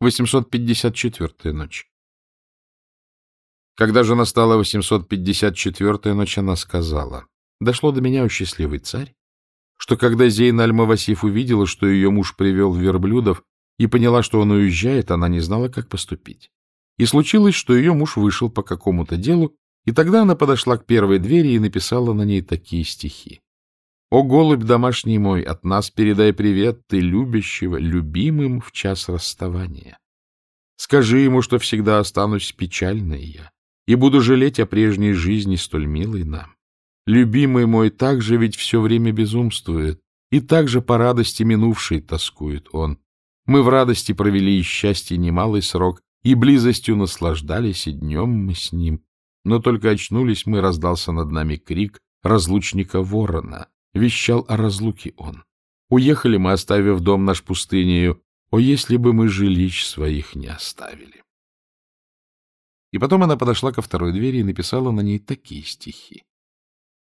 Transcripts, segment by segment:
854-я ночь. Когда же настала 854-я ночь, она сказала, «Дошло до меня, о счастливый царь, что когда Зейн Аль-Мавасиф увидела, что ее муж привел верблюдов, и поняла, что он уезжает, она не знала, как поступить. И случилось, что ее муж вышел по какому-то делу, и тогда она подошла к первой двери и написала на ней такие стихи. «О, голубь домашний мой, от нас передай привет, ты любящего, любимым в час расставания. Скажи ему, что всегда останусь печальной я, и буду жалеть о прежней жизни, столь милой нам. Любимый мой также ведь все время безумствует, и также по радости минувшей тоскует он. Мы в радости провели и счастье немалый срок, и близостью наслаждались, и днем мы с ним. Но только очнулись мы, раздался над нами крик разлучника ворона. Вещал о разлуке он. Уехали мы, оставив дом наш пустынею. О, если бы мы жилищ своих не оставили! И потом она подошла ко второй двери и написала на ней такие стихи.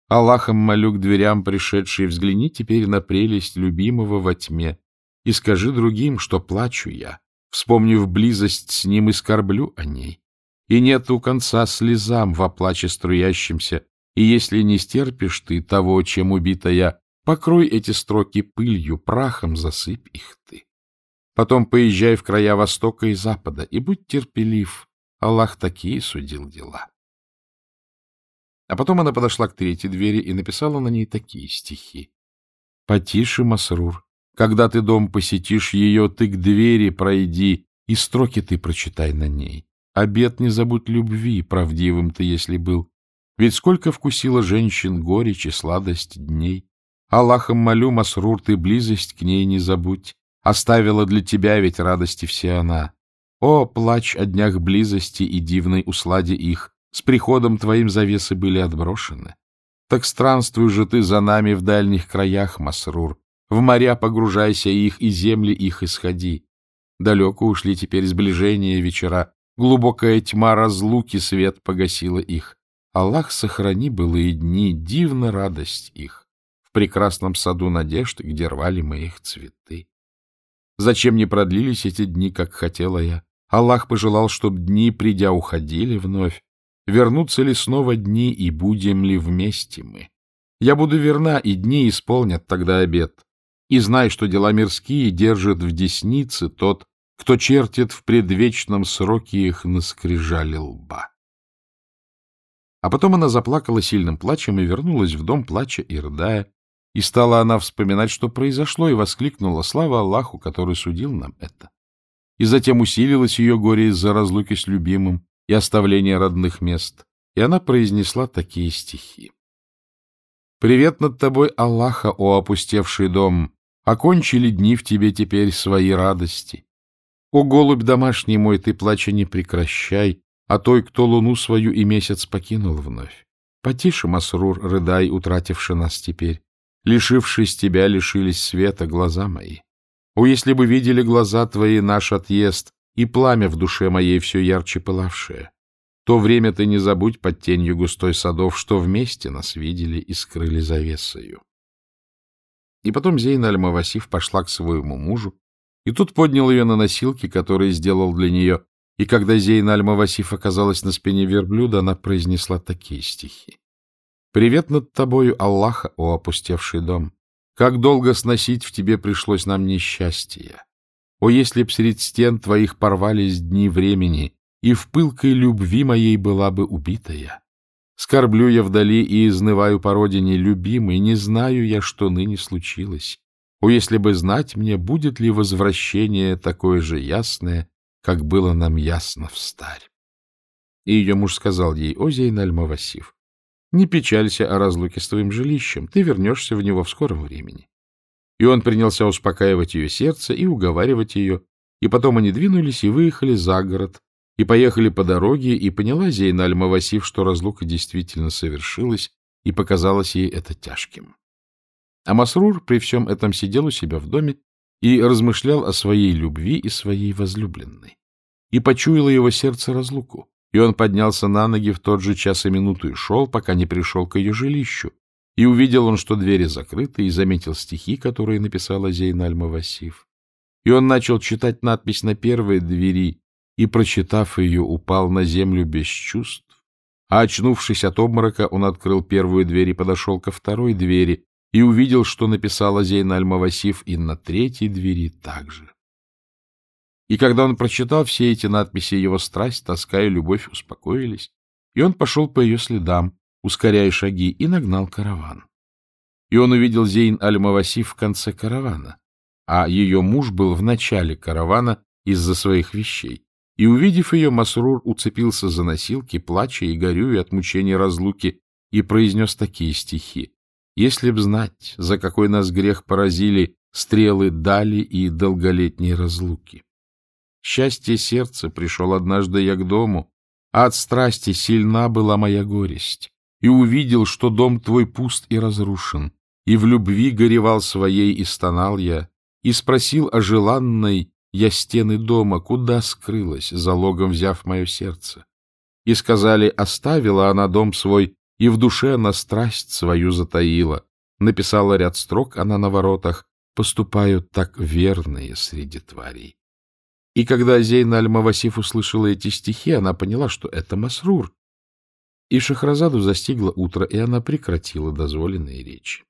Аллахом молю к дверям пришедшие, взгляни теперь на прелесть любимого во тьме и скажи другим, что плачу я, вспомнив близость с ним и скорблю о ней. И нет у конца слезам во плаче струящимся, и если не стерпишь ты того, чем убита я, покрой эти строки пылью, прахом засыпь их ты. Потом поезжай в края Востока и Запада, и будь терпелив, Аллах такие судил дела. А потом она подошла к третьей двери и написала на ней такие стихи. «Потише, Масрур, когда ты дом посетишь ее, ты к двери пройди, и строки ты прочитай на ней. Обед не забудь любви, правдивым ты, если был. Ведь сколько вкусила женщин горечь и сладость дней. Аллахом молю, Масрур, ты близость к ней не забудь. Оставила для тебя ведь радости все она. О, плач о днях близости и дивной усладе их, с приходом твоим завесы были отброшены. Так странствуй же ты за нами в дальних краях, Масрур, в моря погружайся их, и земли их исходи. Далеко ушли теперь сближения вечера, глубокая тьма разлуки свет погасила их. Аллах сохрани былые дни, дивна радость их, в прекрасном саду надежд, где рвали мы их цветы. Зачем не продлились эти дни, как хотела я? Аллах пожелал, чтоб дни, придя, уходили вновь. Вернутся ли снова дни, и будем ли вместе мы? Я буду верна, и дни исполнят тогда обед. И знай, что дела мирские держит в деснице тот, кто чертит в предвечном сроке их на скрижале лба. А потом она заплакала сильным плачем и вернулась в дом, плача и рыдая, и стала она вспоминать, что произошло, и воскликнула «Слава Аллаху, который судил нам это!» И затем усилилось ее горе из-за разлуки с любимым и оставления родных мест, и она произнесла такие стихи. Привет над тобой, Аллаха, о опустевший дом! Окончили дни в тебе теперь свои радости. О, голубь домашний мой, ты плача не прекращай, а той, кто луну свою и месяц покинул вновь. Потише, Масрур, рыдай, утративши нас теперь. Лишившись тебя, лишились света глаза мои. О, если бы видели глаза твои наш отъезд и пламя в душе моей все ярче пылавшее! То время ты не забудь под тенью густой садов, что вместе нас видели и скрыли завесою. И потом Зейна Аль-Мавасиф пошла к своему мужу, и тут поднял ее на носилки, которые сделал для нее, и когда Зейна Аль-Мавасиф оказалась на спине верблюда, она произнесла такие стихи. «Привет над тобою, Аллаха, о опустевший дом! Как долго сносить в тебе пришлось нам несчастье! О, если б средь стен твоих порвались дни времени, и в пылкой любви моей была бы убитая. Скорблю я вдали и изнываю по родине, любимый, не знаю я, что ныне случилось. О, если бы знать мне, будет ли возвращение такое же ясное, как было нам ясно в старь. И ее муж сказал ей, о, Зейналь-Мавасиф, не печалься о разлуке с твоим жилищем, ты вернешься в него в скором времени. И он принялся успокаивать ее сердце и уговаривать ее, и потом они двинулись и выехали за город, и поехали по дороге, и поняла Зейна Аль-Мавасиф, что разлука действительно совершилась, и показалось ей это тяжким. А Масрур при всем этом сидел у себя в доме и размышлял о своей любви и своей возлюбленной. И почуяло его сердце разлуку, и он поднялся на ноги в тот же час и минуту и шел, пока не пришел к ее жилищу. И увидел он, что двери закрыты, и заметил стихи, которые написала Зейна Аль-Мавасиф. И он начал читать надпись на первой двери, и, прочитав ее, упал на землю без чувств. А очнувшись от обморока, он открыл первую дверь и подошел ко второй двери, и увидел, что написала Зейна Аль-Мавасиф и на третьей двери также. И когда он прочитал все эти надписи, его страсть, тоска и любовь успокоились, и он пошел по ее следам, ускоряя шаги, и нагнал караван. И он увидел Зейн Аль-Мавасиф в конце каравана, а ее муж был в начале каравана из-за своих вещей. И, увидев ее, Масрур уцепился за носилки, плача и горюя от мучения разлуки, и произнес такие стихи. «Если б знать, за какой нас грех поразили стрелы дали и долголетней разлуки. Счастье сердца пришел однажды я к дому, а от страсти сильна была моя горесть, и увидел, что дом твой пуст и разрушен, и в любви горевал своей и стонал я, и спросил о желанной я стены дома, куда скрылась, залогом взяв мое сердце. И сказали, оставила она дом свой, и в душе она страсть свою затаила. Написала ряд строк она на воротах, поступают так верные среди тварей. И когда Зейна Аль-Мавасиф услышала эти стихи, она поняла, что это Масрур. И Шахразаду застигло утро, и она прекратила дозволенные речи.